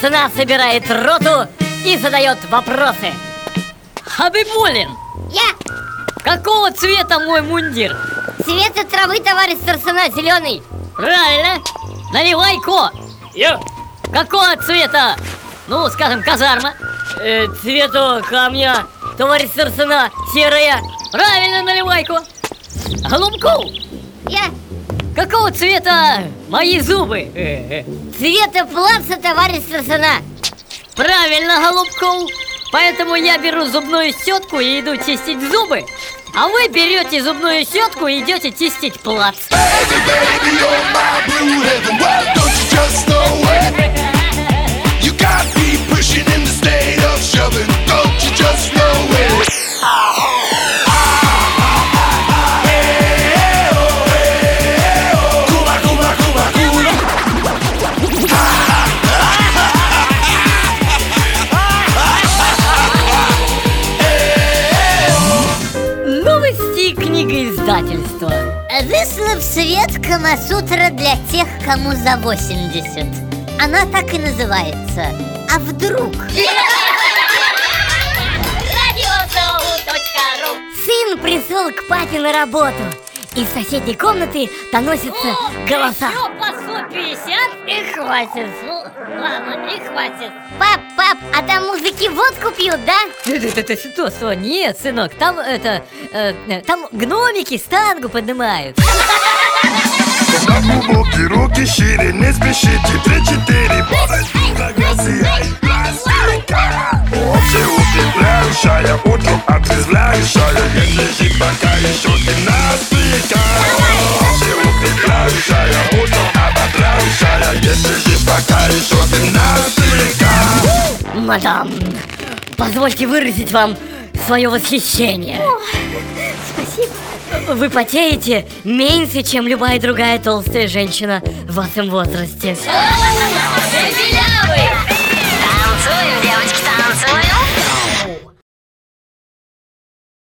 собирает роту и задает вопросы. Хабибулин, Я какого цвета мой мундир? цвета травы, товарищ старшина, зеленый Правильно. Наливай ко. Я Какого цвета? Ну, скажем, казарма. э, цвету камня Товарищ старшина, серая. Правильно, наливайку. Голубков, Я какого цвета мои зубы? Э, э. цвета плаца, товарищ старшина Правильно, Голубков. Поэтому я беру зубную щетку и иду чистить зубы. А вы берете зубную щетку и идете чистить плац. Книгоиздательства. Вышла в свет Камасутра для тех, кому за 80 Она так и называется А вдруг? Сын пришел к папе на работу Из соседней комнаты доносятся голоса Еще по 150 и хватит. Ну, ладно, и хватит. Пап, пап, а там мужики водку пьют, да? Ты что, что? Нет, сынок, там это... э, там гномики стангу поднимают. На глубокие руки шире, не спешите, три-четыре Всеукрепляющая, утром отрезвляющая Если пока еще гимнастика Всеукрепляющая, Мадам, позвольте выразить вам свое восхищение. Спасибо Вы потеете меньше, чем любая другая толстая женщина в вашем возрасте. Танцуем